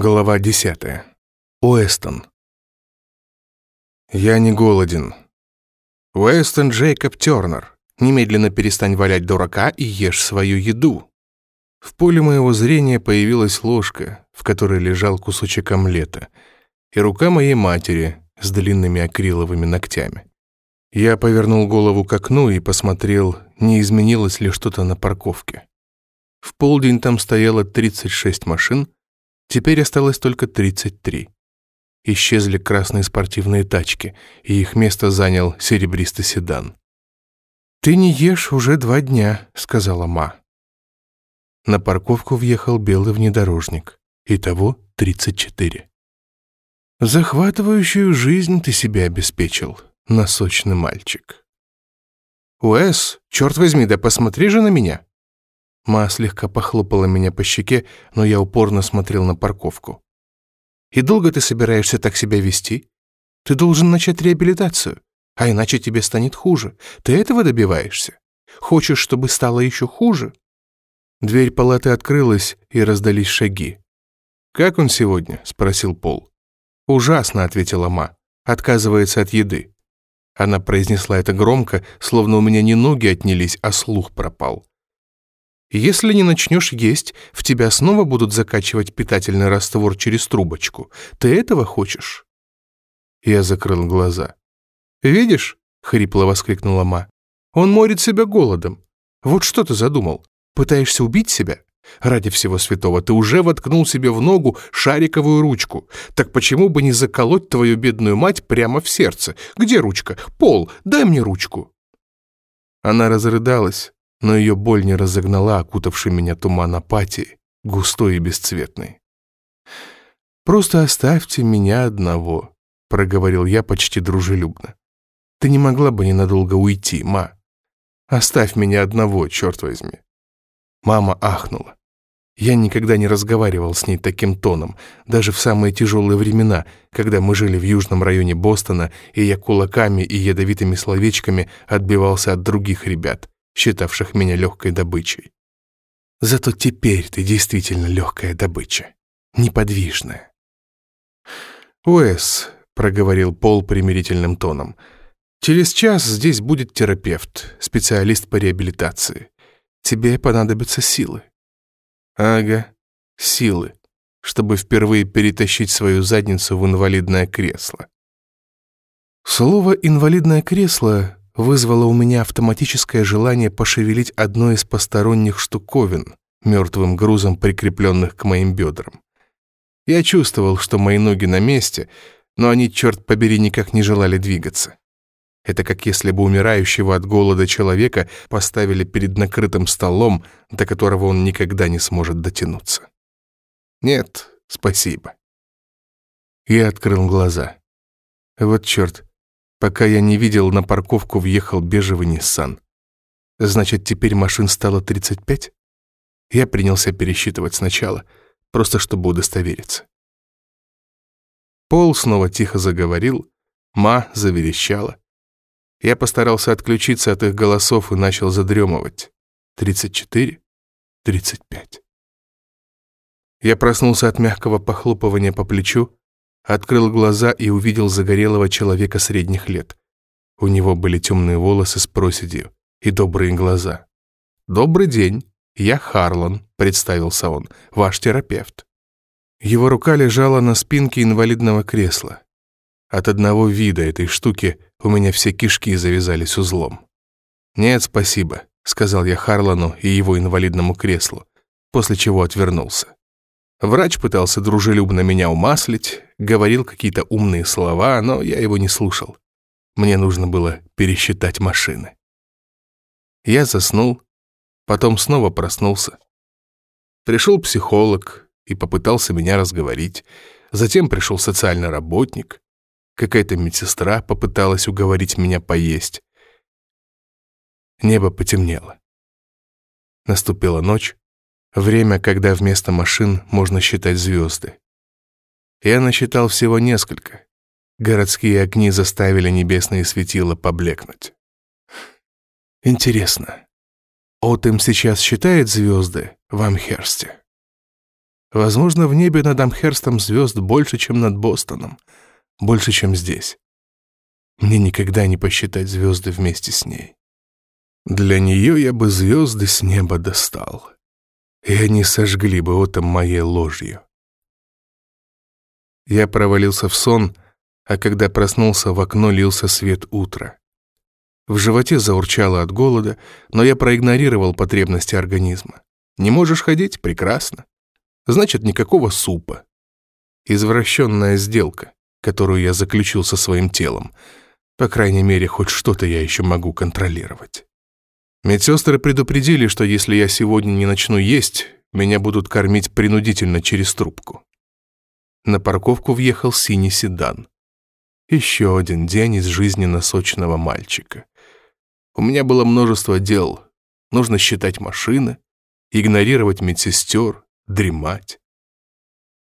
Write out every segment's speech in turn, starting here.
Глава 10. Уэстон. Я не голоден. Уэстон Джейкоб Тернер. Немедленно перестань валять дурака и ешь свою еду. В поле моего зрения появилась ложка, в которой лежал кусочек омлета, и рука моей матери с длинными акриловыми ногтями. Я повернул голову к окну и посмотрел, не изменилось ли что-то на парковке. В полдень там стояло 36 машин, Теперь осталось только 33. Исчезли красные спортивные тачки, и их место занял серебристый седан. «Ты не ешь уже два дня», — сказала Ма. На парковку въехал белый внедорожник. Итого 34. «Захватывающую жизнь ты себе обеспечил, носочный мальчик». «Уэс, черт возьми, да посмотри же на меня!» Ма слегка похлопала меня по щеке, но я упорно смотрел на парковку. «И долго ты собираешься так себя вести? Ты должен начать реабилитацию, а иначе тебе станет хуже. Ты этого добиваешься? Хочешь, чтобы стало еще хуже?» Дверь палаты открылась, и раздались шаги. «Как он сегодня?» — спросил Пол. «Ужасно», — ответила Ма. «Отказывается от еды». Она произнесла это громко, словно у меня не ноги отнялись, а слух пропал. Если не начнешь есть, в тебя снова будут закачивать питательный раствор через трубочку. Ты этого хочешь?» Я закрыл глаза. «Видишь?» — хрипло воскликнула Ма. «Он морит себя голодом. Вот что ты задумал? Пытаешься убить себя? Ради всего святого, ты уже воткнул себе в ногу шариковую ручку. Так почему бы не заколоть твою бедную мать прямо в сердце? Где ручка? Пол, дай мне ручку!» Она разрыдалась, но ее боль не разогнала окутавший меня туман апатии, густой и бесцветный. «Просто оставьте меня одного», — проговорил я почти дружелюбно. «Ты не могла бы ненадолго уйти, ма? Оставь меня одного, черт возьми». Мама ахнула. Я никогда не разговаривал с ней таким тоном, даже в самые тяжелые времена, когда мы жили в южном районе Бостона, и я кулаками и ядовитыми словечками отбивался от других ребят, считавших меня легкой добычей. Зато теперь ты действительно легкая добыча, неподвижная. «Уэс», — проговорил Пол примирительным тоном, — «через час здесь будет терапевт, специалист по реабилитации. Тебе понадобятся силы». «Ага, силы, чтобы впервые перетащить свою задницу в инвалидное кресло». Слово «инвалидное кресло» вызвало у меня автоматическое желание пошевелить одной из посторонних штуковин, мертвым грузом прикрепленных к моим бедрам. Я чувствовал, что мои ноги на месте, но они, черт побери, никак не желали двигаться. Это как если бы умирающего от голода человека поставили перед накрытым столом, до которого он никогда не сможет дотянуться. Нет, спасибо. Я открыл глаза. Вот черт, Пока я не видел, на парковку въехал бежевый Ниссан. Значит, теперь машин стало 35? Я принялся пересчитывать сначала, просто чтобы удостовериться. Пол снова тихо заговорил, Ма заверещала. Я постарался отключиться от их голосов и начал задремывать. 34, 35. Я проснулся от мягкого похлопывания по плечу, открыл глаза и увидел загорелого человека средних лет. У него были темные волосы с проседью и добрые глаза. «Добрый день, я Харлан», — представился он, — «ваш терапевт». Его рука лежала на спинке инвалидного кресла. От одного вида этой штуки у меня все кишки завязались узлом. «Нет, спасибо», — сказал я Харлану и его инвалидному креслу, после чего отвернулся. Врач пытался дружелюбно меня умаслить, говорил какие-то умные слова, но я его не слушал. Мне нужно было пересчитать машины. Я заснул, потом снова проснулся. Пришел психолог и попытался меня разговорить. Затем пришел социальный работник. Какая-то медсестра попыталась уговорить меня поесть. Небо потемнело. Наступила ночь, Время, когда вместо машин можно считать звезды. Я насчитал всего несколько. Городские огни заставили небесные светила поблекнуть. Интересно, Отем сейчас считает звезды в Амхерсте? Возможно, в небе над Амхерстом звезд больше, чем над Бостоном, больше, чем здесь. Мне никогда не посчитать звезды вместе с ней. Для нее я бы звезды с неба достал, и они сожгли бы отом моей ложью. Я провалился в сон, а когда проснулся, в окно лился свет утра. В животе заурчало от голода, но я проигнорировал потребности организма. Не можешь ходить? Прекрасно. Значит, никакого супа. Извращенная сделка, которую я заключил со своим телом. По крайней мере, хоть что-то я еще могу контролировать. Медсестры предупредили, что если я сегодня не начну есть, меня будут кормить принудительно через трубку. На парковку въехал синий седан. Еще один день из жизни насоченного мальчика. У меня было множество дел. Нужно считать машины, игнорировать медсестер, дремать.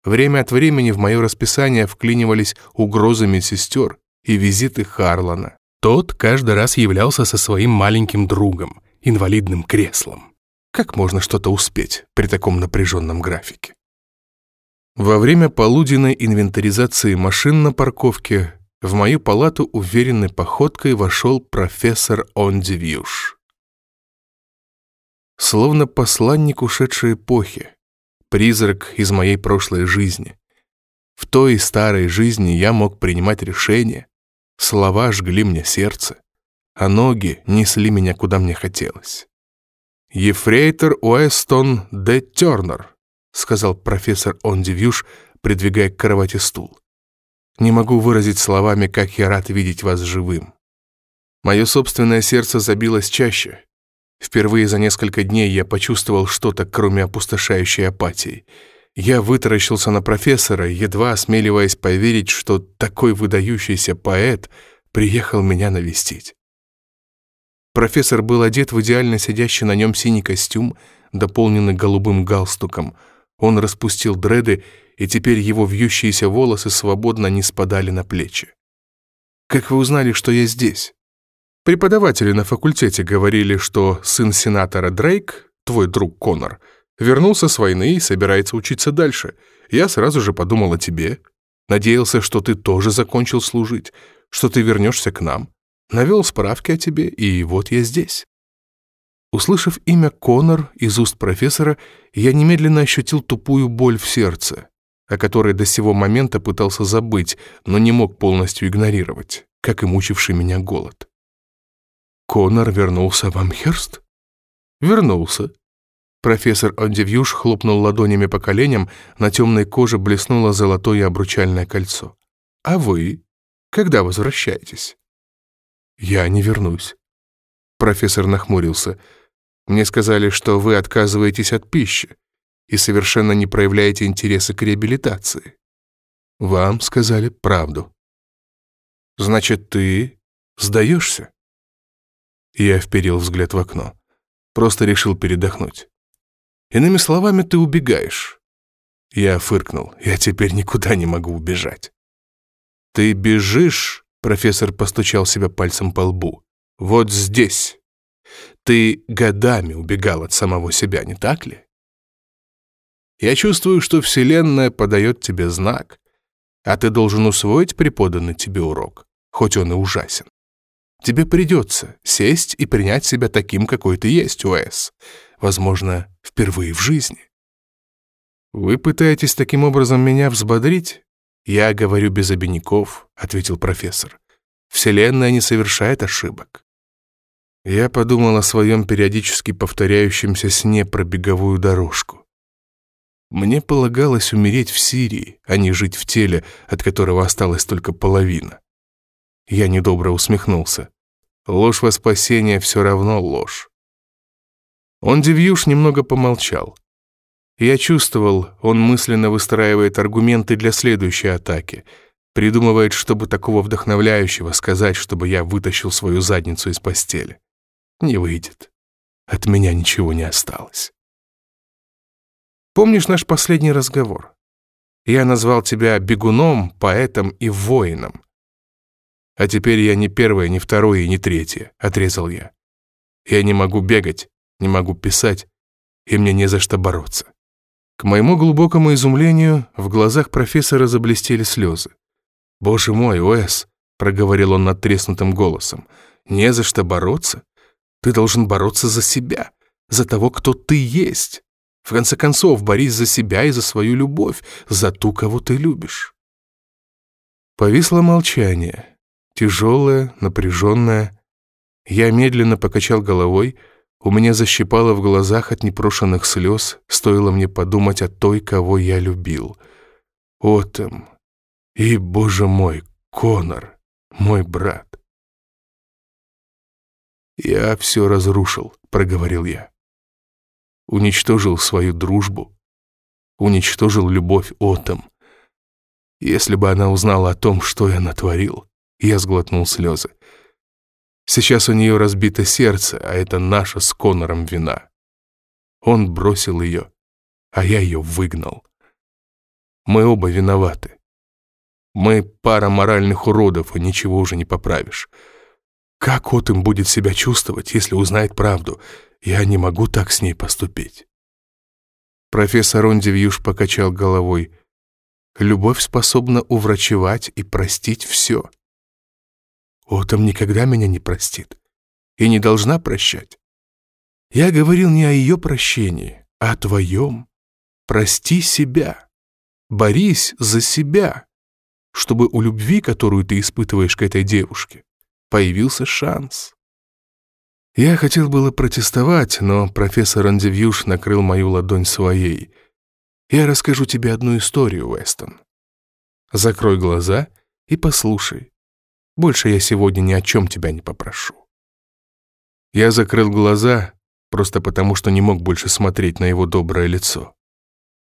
Время от времени в мое расписание вклинивались угрозы медсестер и визиты Харлана. Тот каждый раз являлся со своим маленьким другом, инвалидным креслом. Как можно что-то успеть при таком напряженном графике? Во время полуденной инвентаризации машин на парковке в мою палату уверенной походкой вошел профессор Ондивьюш. Словно посланник ушедшей эпохи, призрак из моей прошлой жизни. В той старой жизни я мог принимать решения, Слова жгли мне сердце, а ноги несли меня куда мне хотелось. «Ефрейтор Уэстон Д. Тернер», — сказал профессор Ондивьюш, придвигая к кровати стул. «Не могу выразить словами, как я рад видеть вас живым. Мое собственное сердце забилось чаще. Впервые за несколько дней я почувствовал что-то, кроме опустошающей апатии — я вытаращился на профессора, едва осмеливаясь поверить, что такой выдающийся поэт приехал меня навестить. Профессор был одет в идеально сидящий на нем синий костюм, дополненный голубым галстуком. Он распустил дреды, и теперь его вьющиеся волосы свободно не спадали на плечи. «Как вы узнали, что я здесь?» Преподаватели на факультете говорили, что сын сенатора Дрейк, твой друг Конор, Вернулся с войны и собирается учиться дальше. Я сразу же подумал о тебе. Надеялся, что ты тоже закончил служить, что ты вернешься к нам. Навел справки о тебе, и вот я здесь». Услышав имя Конор из уст профессора, я немедленно ощутил тупую боль в сердце, о которой до сего момента пытался забыть, но не мог полностью игнорировать, как и мучивший меня голод. «Конор вернулся в Амхерст?» «Вернулся», Профессор Ондивьюш хлопнул ладонями по коленям, на темной коже блеснуло золотое обручальное кольцо. «А вы? Когда возвращаетесь?» «Я не вернусь». Профессор нахмурился. «Мне сказали, что вы отказываетесь от пищи и совершенно не проявляете интереса к реабилитации. Вам сказали правду. Значит, ты сдаешься?» Я вперил взгляд в окно. Просто решил передохнуть. Иными словами, ты убегаешь. Я фыркнул. Я теперь никуда не могу убежать. Ты бежишь, профессор постучал себя пальцем по лбу. Вот здесь. Ты годами убегал от самого себя, не так ли? Я чувствую, что Вселенная подает тебе знак, а ты должен усвоить преподанный тебе урок, хоть он и ужасен. Тебе придется сесть и принять себя таким, какой ты есть, Уэс. Возможно, впервые в жизни. «Вы пытаетесь таким образом меня взбодрить?» «Я говорю без обиняков», — ответил профессор. «Вселенная не совершает ошибок». Я подумал о своем периодически повторяющемся сне про беговую дорожку. Мне полагалось умереть в Сирии, а не жить в теле, от которого осталась только половина. Я недобро усмехнулся. Ложь во спасение все равно ложь. Он Девьюш немного помолчал. Я чувствовал, он мысленно выстраивает аргументы для следующей атаки, придумывает, чтобы такого вдохновляющего сказать, чтобы я вытащил свою задницу из постели. Не выйдет. От меня ничего не осталось. Помнишь наш последний разговор? Я назвал тебя бегуном, поэтом и воином. А теперь я не первое, не второе и не третье, отрезал я. Я не могу бегать, не могу писать, и мне не за что бороться. К моему глубокому изумлению в глазах профессора заблестели слезы. «Боже мой, Уэс!» — проговорил он надтреснутым голосом. «Не за что бороться. Ты должен бороться за себя, за того, кто ты есть. В конце концов, борись за себя и за свою любовь, за ту, кого ты любишь». Повисло молчание, тяжелое, напряженное. Я медленно покачал головой, у меня защипало в глазах от непрошенных слез, стоило мне подумать о той, кого я любил. Отом. И, боже мой, Конор, мой брат. «Я все разрушил», — проговорил я. Уничтожил свою дружбу, уничтожил любовь Отом. Если бы она узнала о том, что я натворил, я сглотнул слезы. Сейчас у нее разбито сердце, а это наша с Конором вина. Он бросил ее, а я ее выгнал. Мы оба виноваты. Мы пара моральных уродов, и ничего уже не поправишь. Как Отым будет себя чувствовать, если узнает правду? Я не могу так с ней поступить. Профессор Ондивьюш покачал головой. Любовь способна уврачевать и простить все. Отом никогда меня не простит и не должна прощать. Я говорил не о ее прощении, а о твоем. Прости себя. Борись за себя, чтобы у любви, которую ты испытываешь к этой девушке, появился шанс. Я хотел было протестовать, но профессор Андевьюш накрыл мою ладонь своей. Я расскажу тебе одну историю, Уэстон. Закрой глаза и послушай. Больше я сегодня ни о чем тебя не попрошу». Я закрыл глаза, просто потому что не мог больше смотреть на его доброе лицо.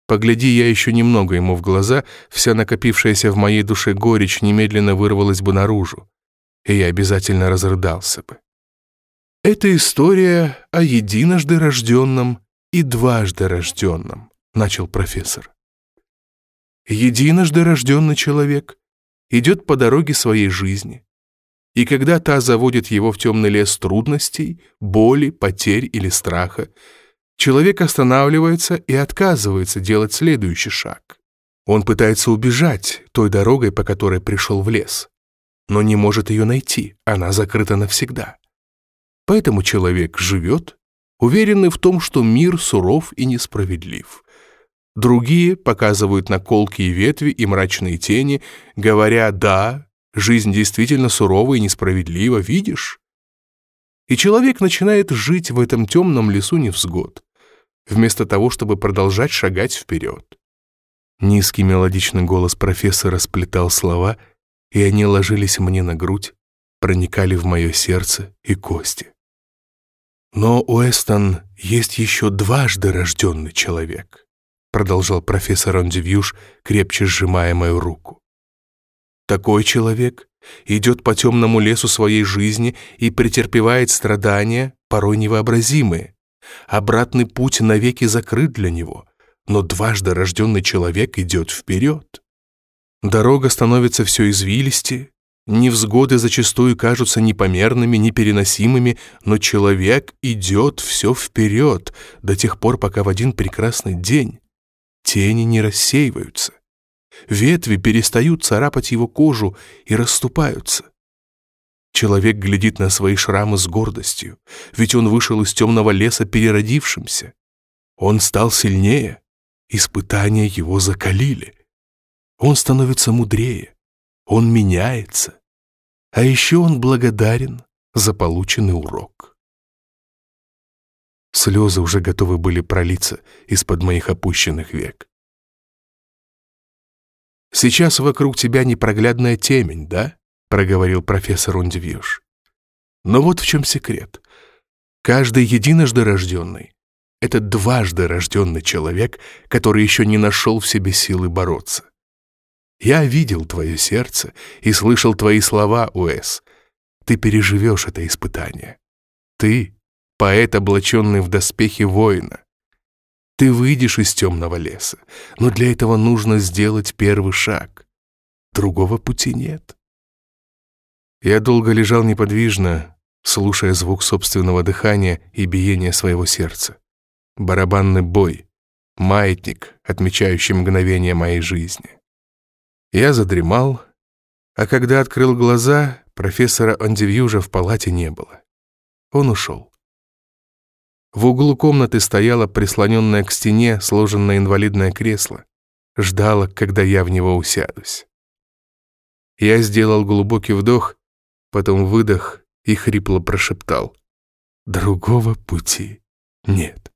Погляди я еще немного ему в глаза, вся накопившаяся в моей душе горечь немедленно вырвалась бы наружу, и я обязательно разрыдался бы. «Это история о единожды рожденном и дважды рожденном», — начал профессор. «Единожды рожденный человек идет по дороге своей жизни. И когда та заводит его в темный лес трудностей, боли, потерь или страха, человек останавливается и отказывается делать следующий шаг. Он пытается убежать той дорогой, по которой пришел в лес, но не может ее найти, она закрыта навсегда. Поэтому человек живет, уверенный в том, что мир суров и несправедлив, Другие показывают на колкие ветви и мрачные тени, говоря «да, жизнь действительно сурова и несправедлива, видишь?» И человек начинает жить в этом темном лесу невзгод, вместо того, чтобы продолжать шагать вперед. Низкий мелодичный голос профессора сплетал слова, и они ложились мне на грудь, проникали в мое сердце и кости. Но, Уэстон, есть еще дважды рожденный человек продолжал профессор Ондивьюш, крепче сжимая мою руку. Такой человек идет по темному лесу своей жизни и претерпевает страдания, порой невообразимые. Обратный путь навеки закрыт для него, но дважды рожденный человек идет вперед. Дорога становится все извилистее, невзгоды зачастую кажутся непомерными, непереносимыми, но человек идет все вперед до тех пор, пока в один прекрасный день Тени не рассеиваются. Ветви перестают царапать его кожу и расступаются. Человек глядит на свои шрамы с гордостью, ведь он вышел из темного леса переродившимся. Он стал сильнее, испытания его закалили. Он становится мудрее, он меняется. А еще он благодарен за полученный урок. Слезы уже готовы были пролиться из-под моих опущенных век. «Сейчас вокруг тебя непроглядная темень, да?» — проговорил профессор Ундивьюш. «Но вот в чем секрет. Каждый единожды рожденный — это дважды рожденный человек, который еще не нашел в себе силы бороться. Я видел твое сердце и слышал твои слова, Уэс. Ты переживешь это испытание. Ты поэт, облаченный в доспехи воина. Ты выйдешь из темного леса, но для этого нужно сделать первый шаг. Другого пути нет. Я долго лежал неподвижно, слушая звук собственного дыхания и биения своего сердца. Барабанный бой, маятник, отмечающий мгновение моей жизни. Я задремал, а когда открыл глаза, профессора Андивьюжа в палате не было. Он ушел. В углу комнаты стояло прислоненное к стене сложенное инвалидное кресло. Ждало, когда я в него усядусь. Я сделал глубокий вдох, потом выдох и хрипло прошептал. Другого пути нет.